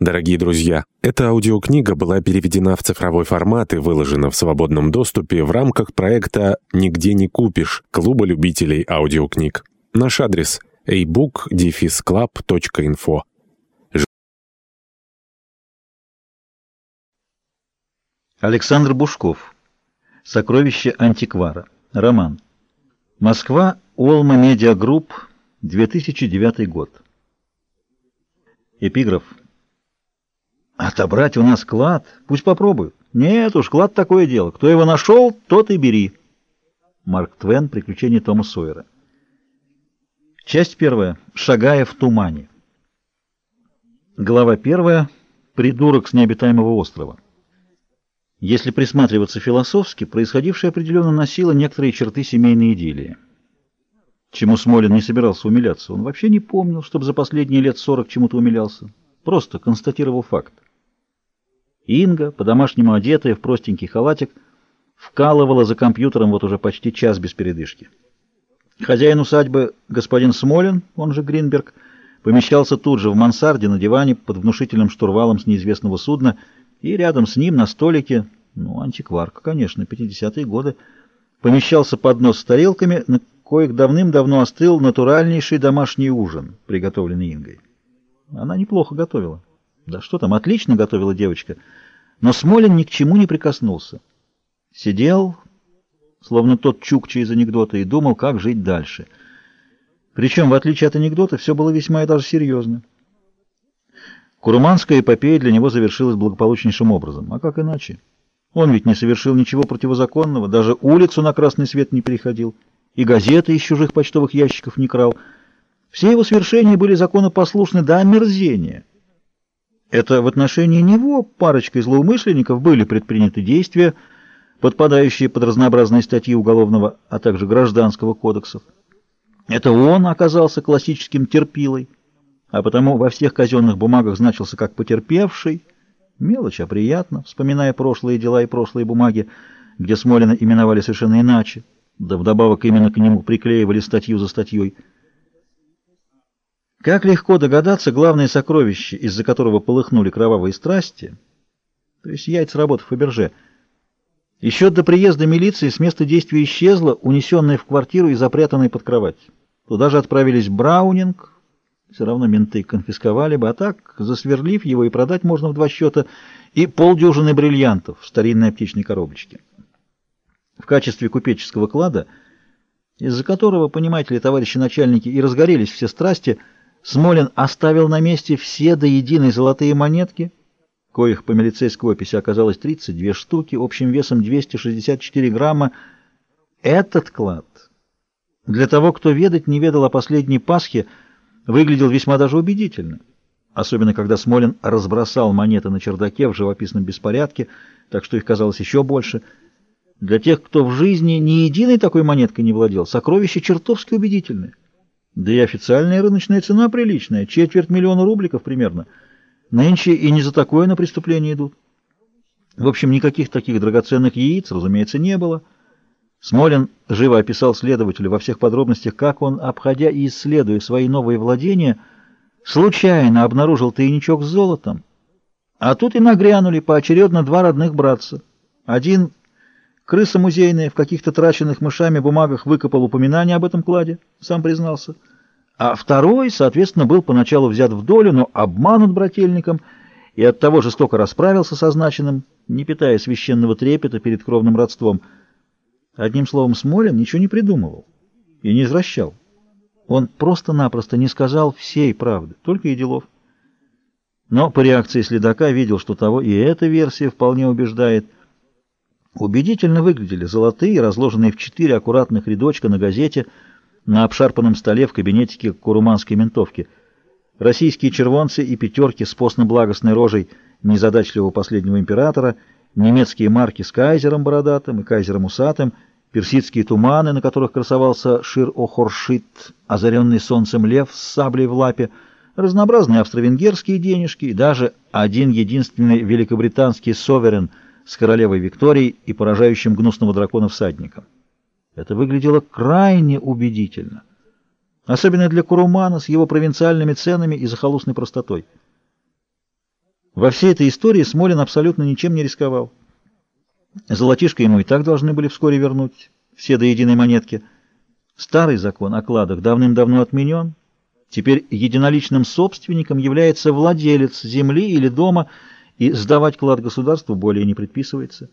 Дорогие друзья, эта аудиокнига была переведена в цифровой формат и выложена в свободном доступе в рамках проекта «Нигде не купишь» Клуба любителей аудиокниг. Наш адрес – ebook-club.info. Александр Бушков. Сокровище антиквара. Роман. Москва. Олма Медиа Групп. 2009 год. Эпиграф. Отобрать у нас клад? Пусть попробуют. Нет уж, клад такое дело. Кто его нашел, тот и бери. Марк Твен. Приключения Тома Сойера. Часть первая. Шагая в тумане. Глава первая. Придурок с необитаемого острова. Если присматриваться философски, происходившее определенно носило некоторые черты семейной идиллии. Чему Смолин не собирался умиляться. Он вообще не помнил, чтобы за последние лет сорок чему-то умилялся. Просто констатировал факт. Инга, по-домашнему одетая в простенький халатик, вкалывала за компьютером вот уже почти час без передышки. Хозяин усадьбы, господин Смолин, он же Гринберг, помещался тут же в мансарде на диване под внушительным штурвалом с неизвестного судна, и рядом с ним на столике, ну, антикварка, конечно, 50-е годы, помещался поднос с тарелками, на коих давным-давно остыл натуральнейший домашний ужин, приготовленный Ингой. Она неплохо готовила. Да что там, отлично готовила девочка. Но Смолин ни к чему не прикоснулся. Сидел, словно тот чукча из анекдота, и думал, как жить дальше. Причем, в отличие от анекдота, все было весьма и даже серьезно. Куруманская эпопея для него завершилась благополучнейшим образом. А как иначе? Он ведь не совершил ничего противозаконного, даже улицу на красный свет не переходил, и газеты из чужих почтовых ящиков не крал. Все его свершения были законопослушны до омерзения. Это в отношении него парочкой злоумышленников были предприняты действия, подпадающие под разнообразные статьи Уголовного, а также Гражданского кодексов. Это он оказался классическим терпилой, а потому во всех казенных бумагах значился как потерпевший. Мелочь, а приятно, вспоминая прошлые дела и прошлые бумаги, где Смолина именовали совершенно иначе, да вдобавок именно к нему приклеивали статью за статьей. Как легко догадаться, главное сокровище, из-за которого полыхнули кровавые страсти, то есть яйца работы Фаберже, еще до приезда милиции с места действия исчезло, унесенное в квартиру и запрятанное под кровать. Туда же отправились Браунинг, все равно менты конфисковали бы, а так, засверлив его и продать можно в два счета, и полдюжины бриллиантов в старинной аптечной коробочке. В качестве купеческого клада, из-за которого, понимаете ли, товарищи начальники, и разгорелись все страсти, Смолин оставил на месте все до единой золотые монетки, коих по милицейской описи оказалось 32 штуки, общим весом 264 грамма. Этот клад, для того, кто ведать не ведал о последней Пасхе, выглядел весьма даже убедительно, особенно когда Смолин разбросал монеты на чердаке в живописном беспорядке, так что их казалось еще больше. Для тех, кто в жизни ни единой такой монеткой не владел, сокровище чертовски убедительное. Да и официальная рыночная цена приличная, четверть миллиона рубликов примерно. Нынче и не за такое на преступление идут. В общем, никаких таких драгоценных яиц, разумеется, не было. Смолин живо описал следователю во всех подробностях, как он, обходя и исследуя свои новые владения, случайно обнаружил тайничок с золотом. А тут и нагрянули поочередно два родных братца. Один Крыса музейная в каких-то траченных мышами бумагах выкопал упоминание об этом кладе, сам признался. А второй, соответственно, был поначалу взят в долю, но обманут брательником и оттого жестоко расправился со значенным, не питая священного трепета перед кровным родством. Одним словом, Смолин ничего не придумывал и не извращал. Он просто-напросто не сказал всей правды, только и делов. Но по реакции следака видел, что того и эта версия вполне убеждает – Убедительно выглядели золотые, разложенные в четыре аккуратных рядочка на газете на обшарпанном столе в кабинетике куруманской ментовки. Российские червонцы и пятерки с постно-благостной рожей незадачливого последнего императора, немецкие марки с кайзером бородатым и кайзером усатым, персидские туманы, на которых красовался Шир-Охоршит, озаренный солнцем лев с саблей в лапе, разнообразные австро-венгерские денежки и даже один единственный великобританский соверен – с королевой Викторией и поражающим гнусного дракона всадником. Это выглядело крайне убедительно, особенно для Курумана с его провинциальными ценами и захолустной простотой. Во всей этой истории Смолин абсолютно ничем не рисковал. Золотишко ему и так должны были вскоре вернуть, все до единой монетки. Старый закон о кладах давным-давно отменен. Теперь единоличным собственником является владелец земли или дома, и сдавать клад государству более не предписывается.